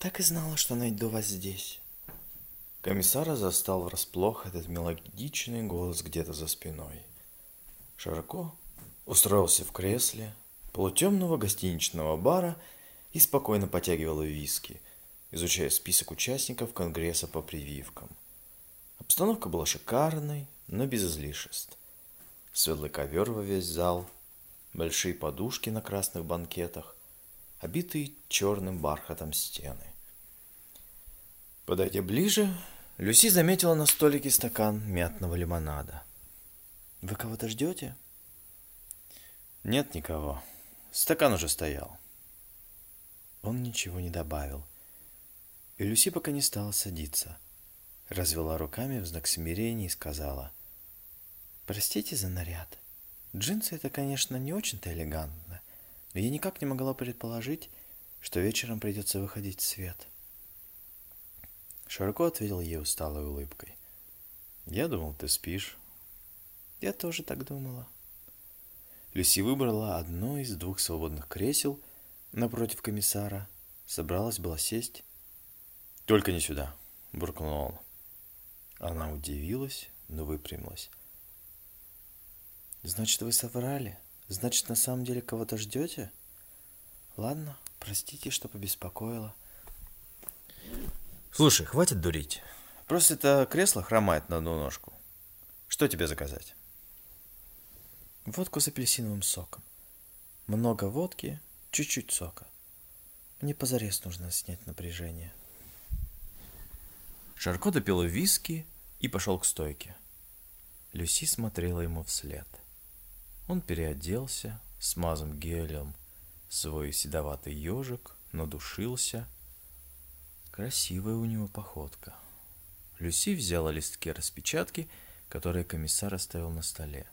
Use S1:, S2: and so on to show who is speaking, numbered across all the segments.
S1: Так и знала, что найду вас здесь. Комиссара застал врасплох этот мелодичный голос где-то за спиной. Широко устроился в кресле полутемного гостиничного бара и спокойно потягивал виски, изучая список участников Конгресса по прививкам. Обстановка была шикарной, но без излишеств. Светлый ковер во весь зал, большие подушки на красных банкетах, обитые черным бархатом стены. Подойдя ближе, Люси заметила на столике стакан мятного лимонада. «Вы кого-то ждете?» «Нет никого. Стакан уже стоял». Он ничего не добавил. И Люси пока не стала садиться. Развела руками в знак смирения и сказала. «Простите за наряд. Джинсы это, конечно, не очень-то элегантно, но я никак не могла предположить, что вечером придется выходить в свет». Широко ответил ей усталой улыбкой. «Я думал, ты спишь». «Я тоже так думала». Люси выбрала одно из двух свободных кресел напротив комиссара. Собралась была сесть. «Только не сюда», — буркнул он. Она удивилась, но выпрямилась. «Значит, вы соврали? Значит, на самом деле кого-то ждете? Ладно, простите, что побеспокоила». Слушай, хватит дурить. Просто это кресло хромает на одну ножку. Что тебе заказать? Водку с апельсиновым соком. Много водки, чуть-чуть сока. Мне позарез нужно снять напряжение. Шарко допил виски и пошел к стойке. Люси смотрела ему вслед. Он переоделся, смазом гелем свой седоватый ежик, надушился – Красивая у него походка. Люси взяла листки распечатки, которые комиссар оставил на столе.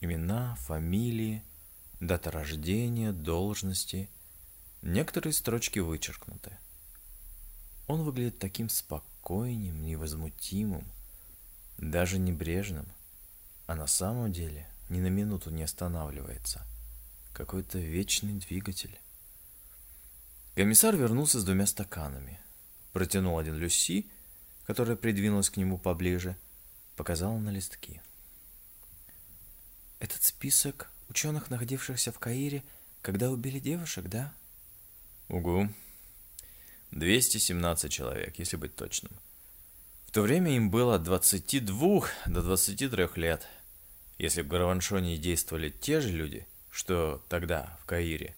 S1: Имена, фамилии, дата рождения, должности. Некоторые строчки вычеркнуты. Он выглядит таким спокойным, невозмутимым, даже небрежным, а на самом деле ни на минуту не останавливается. Какой-то вечный двигатель. Комиссар вернулся с двумя стаканами. Протянул один Люси, которая придвинулась к нему поближе, показала на листки. «Этот список ученых, находившихся в Каире, когда убили девушек, да?» «Угу. 217 человек, если быть точным. В то время им было от 22 до 23 лет. Если в Гарваншоне действовали те же люди, что тогда в Каире –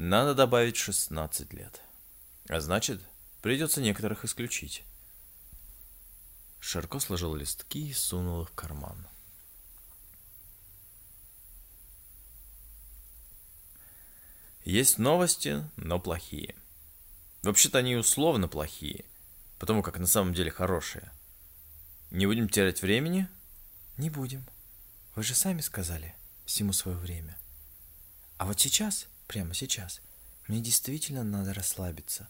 S1: надо добавить 16 лет. А значит, придется некоторых исключить. Шарко сложил листки и сунул их в карман. Есть новости, но плохие. Вообще-то они условно плохие, потому как на самом деле хорошие. Не будем терять времени? Не будем. Вы же сами сказали, всему свое время. А вот сейчас прямо сейчас. Мне действительно надо расслабиться.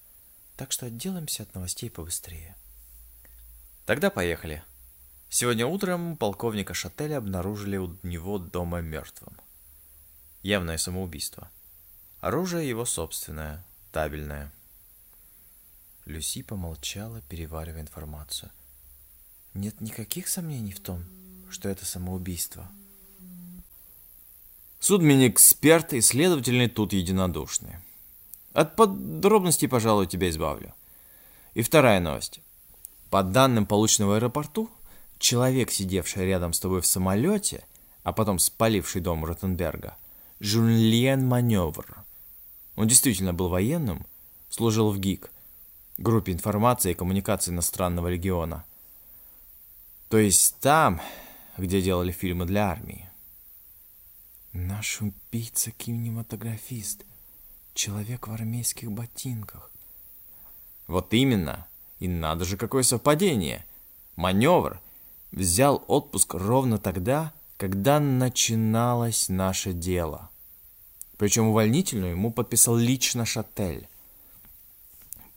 S1: Так что отделаемся от новостей побыстрее. Тогда поехали. Сегодня утром полковника Шателя обнаружили у него дома мертвым. Явное самоубийство. Оружие его собственное, табельное. Люси помолчала, переваривая информацию. Нет никаких сомнений в том, что это самоубийство. Судмин-эксперт и следовательный тут единодушны. От подробностей, пожалуй, тебя избавлю. И вторая новость. По данным, полученным в аэропорту, человек, сидевший рядом с тобой в самолете, а потом спаливший дом Ротенберга, Жюльен Маневр. Он действительно был военным, служил в ГИК, группе информации и коммуникации иностранного региона. То есть там, где делали фильмы для армии. Наш убийца-кинематографист. Человек в армейских ботинках. Вот именно. И надо же, какое совпадение. Маневр взял отпуск ровно тогда, когда начиналось наше дело. Причем увольнительную ему подписал лично Шатель.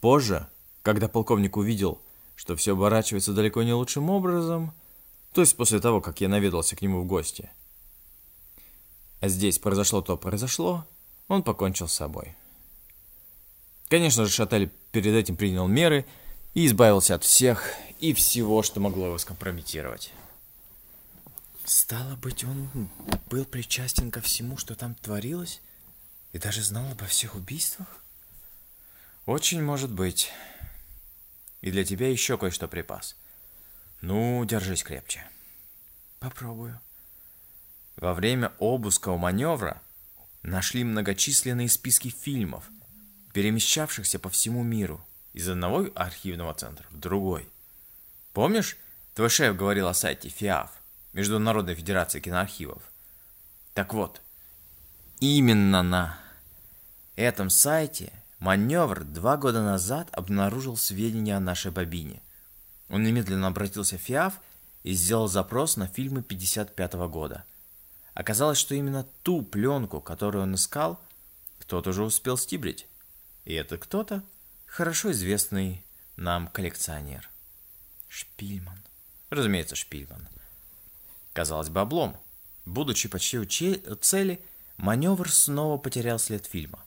S1: Позже, когда полковник увидел, что все оборачивается далеко не лучшим образом, то есть после того, как я наведался к нему в гости – здесь произошло то произошло, он покончил с собой. Конечно же, Шатель перед этим принял меры и избавился от всех и всего, что могло его скомпрометировать.
S2: Стало быть, он был причастен ко всему, что там творилось, и даже знал обо всех убийствах?
S1: Очень может быть. И для тебя еще кое-что припас. Ну, держись крепче.
S2: Попробую.
S1: Во время обыска у маневра нашли многочисленные списки фильмов, перемещавшихся по всему миру из одного архивного центра в другой. Помнишь, твой шеф говорил о сайте ФИАФ, Международной Федерации Киноархивов? Так вот, именно на этом сайте маневр два года назад обнаружил сведения о нашей бобине. Он немедленно обратился в ФИАФ и сделал запрос на фильмы 55 года. Оказалось, что именно ту пленку, которую он искал, кто-то уже успел стибрить. И это кто-то хорошо известный нам коллекционер.
S2: Шпильман.
S1: Разумеется, Шпильман. Казалось бы, облом. Будучи почти у цели, маневр снова потерял след фильма.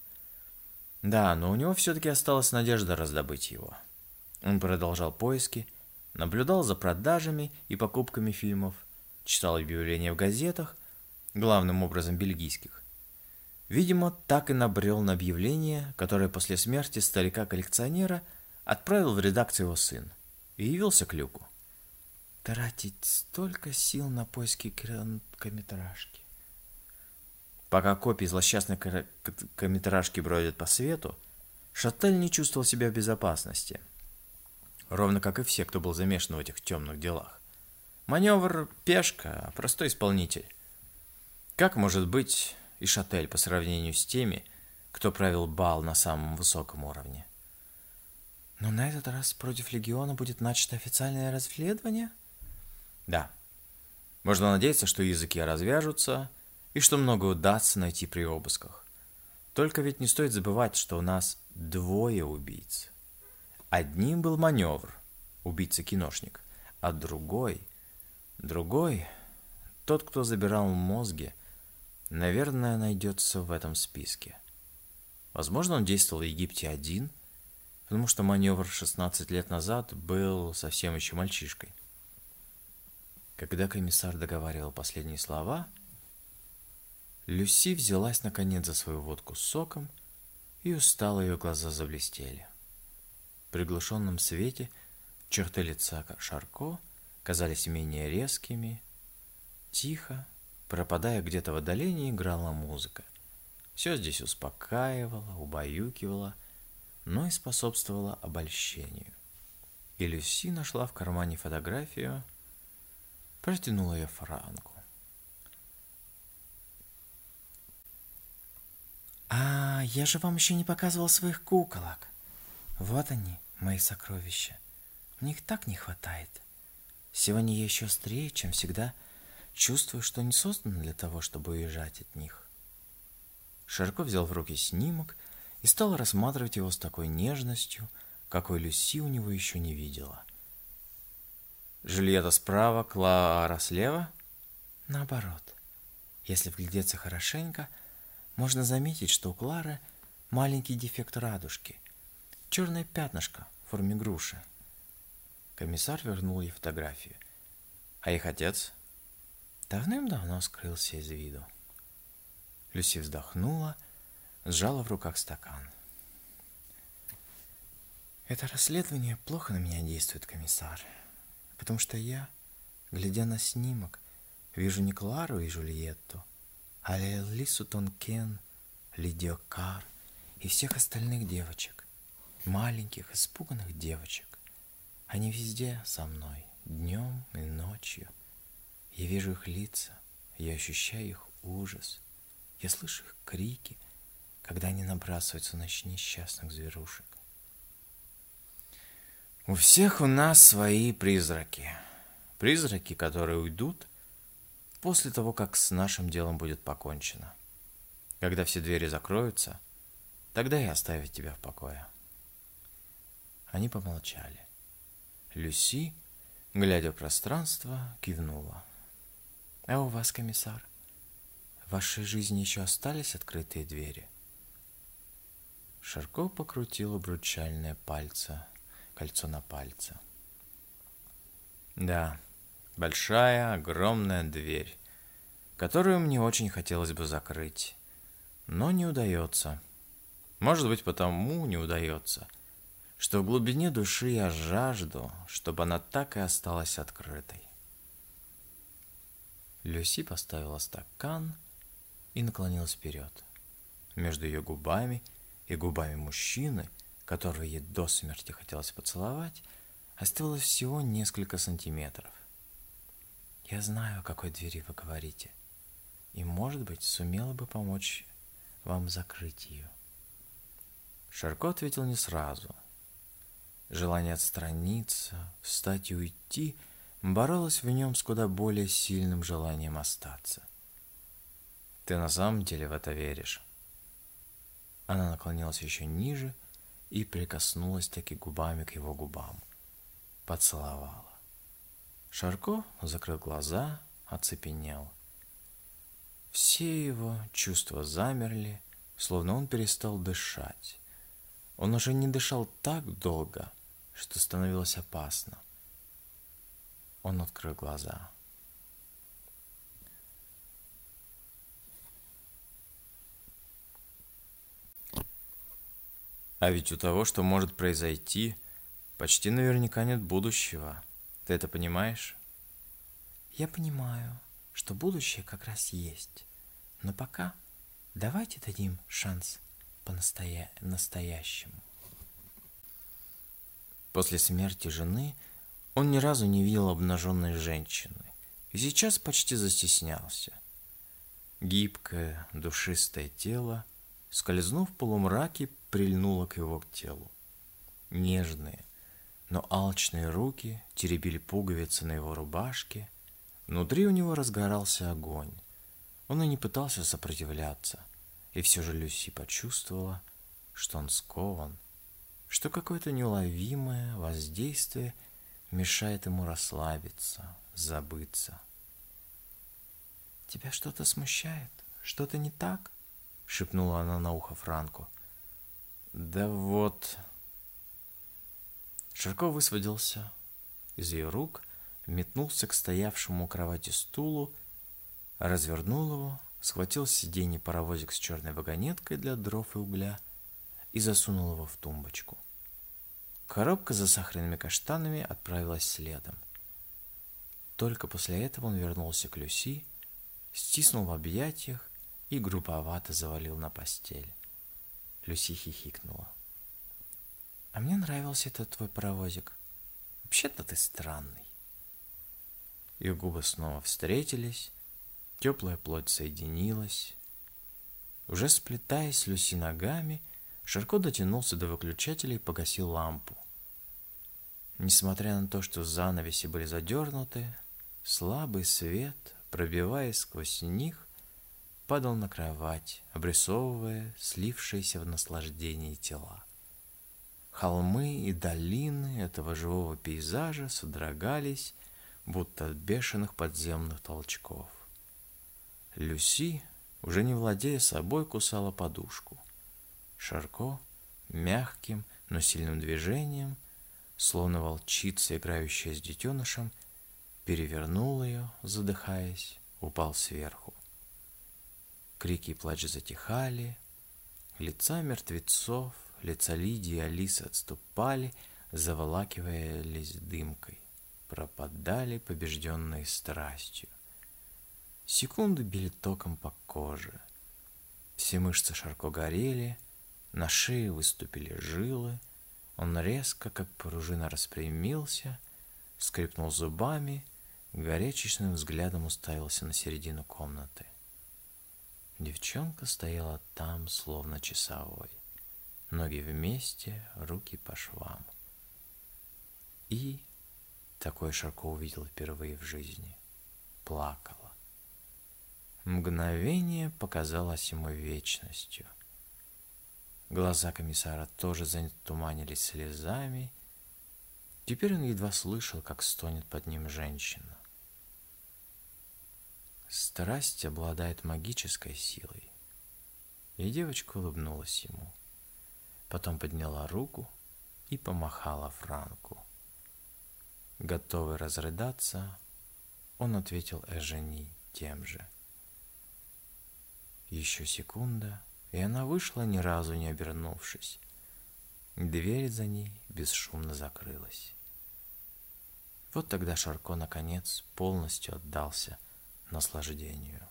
S1: Да, но у него все-таки осталась надежда раздобыть его. Он продолжал поиски, наблюдал за продажами и покупками фильмов, читал объявления в газетах, главным образом бельгийских. Видимо, так и набрел на объявление, которое после смерти старика-коллекционера отправил в редакцию его сын, и явился к люку.
S2: Тратить столько сил на поиски короткометражки.
S1: Пока копии злосчастной короткометражки бродят по свету, Шаттель не чувствовал себя в безопасности. Ровно как и все, кто был замешан в этих темных делах. Маневр – пешка, а простой исполнитель. Как может быть и Шатель по сравнению с теми, кто правил бал на самом высоком уровне?
S2: Но на этот раз против Легиона будет начато официальное расследование?
S1: Да. Можно надеяться, что языки развяжутся и что много удастся найти при обысках. Только ведь не стоит забывать, что у нас двое убийц. Одним был маневр, убийца-киношник, а другой, другой, тот, кто забирал мозги – наверное, найдется в этом списке. Возможно, он действовал в Египте один, потому что маневр 16 лет назад был совсем еще мальчишкой. Когда комиссар договаривал последние слова, Люси взялась наконец за свою водку с соком, и устало ее глаза заблестели. В приглушенном свете черты лица Шарко казались менее резкими, тихо, Пропадая где-то в отдалении, играла музыка. Все здесь успокаивало, убаюкивало, но и способствовало обольщению. И Люси нашла в кармане фотографию, протянула ее Франку.
S2: «А, я же вам еще не показывал своих куколок. Вот они, мои сокровища. Мне их так не хватает. Сегодня я еще острее, чем всегда – Чувствую, что не создан для того, чтобы уезжать от них. Широко взял в руки снимок и стал рассматривать его с такой нежностью, какой Люси у него еще не видела.
S1: Жильета справа, Клара слева?
S2: Наоборот. Если вглядеться хорошенько, можно заметить, что у Клары маленький дефект радужки. Черное пятнышко в форме груши. Комиссар вернул ей фотографию.
S1: А их отец?
S2: Давным-давно скрылся из виду. Люси вздохнула, сжала в руках стакан. Это расследование плохо на меня действует, комиссар, потому что я, глядя на снимок, вижу не Клару и Жульетту, а Лису Тонкен, Лидию Кар и всех остальных девочек, маленьких, испуганных девочек. Они везде со мной, днем и ночью. Я вижу их лица, я ощущаю их ужас. Я слышу их крики, когда они набрасываются на несчастных зверушек.
S1: У всех у нас свои призраки. Призраки, которые уйдут после того, как с нашим делом будет покончено. Когда все двери закроются, тогда и оставят тебя в покое.
S2: Они помолчали. Люси, глядя в пространство, кивнула. А у вас, комиссар? В вашей жизни еще остались открытые двери? Шарко покрутил обручальное пальце, кольцо на пальце. Да, большая, огромная дверь, которую мне очень хотелось бы закрыть, но не удается. Может быть, потому не удается, что в глубине души я жажду, чтобы она так и осталась открытой. Люси поставила стакан и наклонилась вперед. Между ее губами и губами мужчины, которого ей до смерти хотелось поцеловать, оставалось всего несколько сантиметров. Я знаю, о какой двери вы говорите, и, может быть, сумела бы помочь вам закрыть ее. Шарко ответил не сразу. Желание отстраниться, встать и уйти боролось в нем с куда более сильным желанием остаться. «Ты на самом деле в это веришь?» Она наклонилась еще ниже и прикоснулась таки губами к его губам. Поцеловала. Шарко закрыл глаза, оцепенел. Все его чувства замерли, словно он перестал дышать. Он уже не дышал так долго, что становилось опасно. Он открыл глаза. А ведь у того, что может произойти, почти наверняка нет будущего. Ты это понимаешь? Я понимаю, что будущее как раз есть. Но пока давайте дадим шанс по-настоящему. После смерти жены он ни разу не видел обнаженной женщины и сейчас почти застеснялся. Гибкое, душистое тело, скользнув в полумраке, прильнуло к его телу. Нежные, но алчные руки теребили пуговицы на его рубашке. Внутри у него разгорался огонь. Он и не пытался сопротивляться – и все же Люси почувствовала, что он скован, что какое-то неуловимое воздействие мешает ему расслабиться, забыться. «Тебя что-то смущает? Что-то не так?» — шепнула она на ухо Франку. «Да вот...» Ширко высвободился из ее рук, метнулся к стоявшему у кровати стулу, развернул его схватил с сиденья паровозик с черной вагонеткой для дров и угля и засунул его в тумбочку. Коробка за сахарными каштанами отправилась следом. Только после этого он вернулся к Люси, стиснул в объятиях и грубовато завалил на постель. Люси хихикнула. «А мне нравился этот твой паровозик. Вообще-то ты странный». Их губы снова встретились, Теплая плоть соединилась. Уже сплетаясь Люси ногами, Шарко дотянулся до выключателя и погасил лампу. Несмотря на то, что занавеси были задернуты, слабый свет, пробиваясь сквозь них, падал на кровать, обрисовывая слившиеся в наслаждении тела. Холмы и долины этого живого пейзажа содрогались, будто от бешеных подземных толчков. Люси, уже не владея собой, кусала подушку. Шарко мягким, но сильным движением, словно волчица, играющая с детенышем, перевернул ее, задыхаясь, упал сверху. Крики и плач затихали, лица мертвецов, лица Лидии и Алисы отступали, заволакиваясь дымкой, пропадали побежденные страстью. Секунды били током по коже. Все мышцы Шарко горели, на шее выступили жилы. Он резко, как пружина, распрямился, скрипнул зубами, горячечным взглядом уставился на середину комнаты. Девчонка стояла там, словно часовой. Ноги вместе, руки по швам. И такое Шарко увидел впервые в жизни. Плакала. Мгновение показалось ему вечностью. Глаза комиссара тоже затуманились слезами. Теперь он едва слышал, как стонет под ним женщина. Страсть обладает магической силой. И девочка улыбнулась ему. потом подняла руку и помахала Франку. Готовый разрыдаться, он ответил Эжени тем же. Еще секунда, и она вышла, ни разу не обернувшись. Дверь за ней бесшумно закрылась. Вот тогда Шарко, наконец, полностью отдался наслаждению.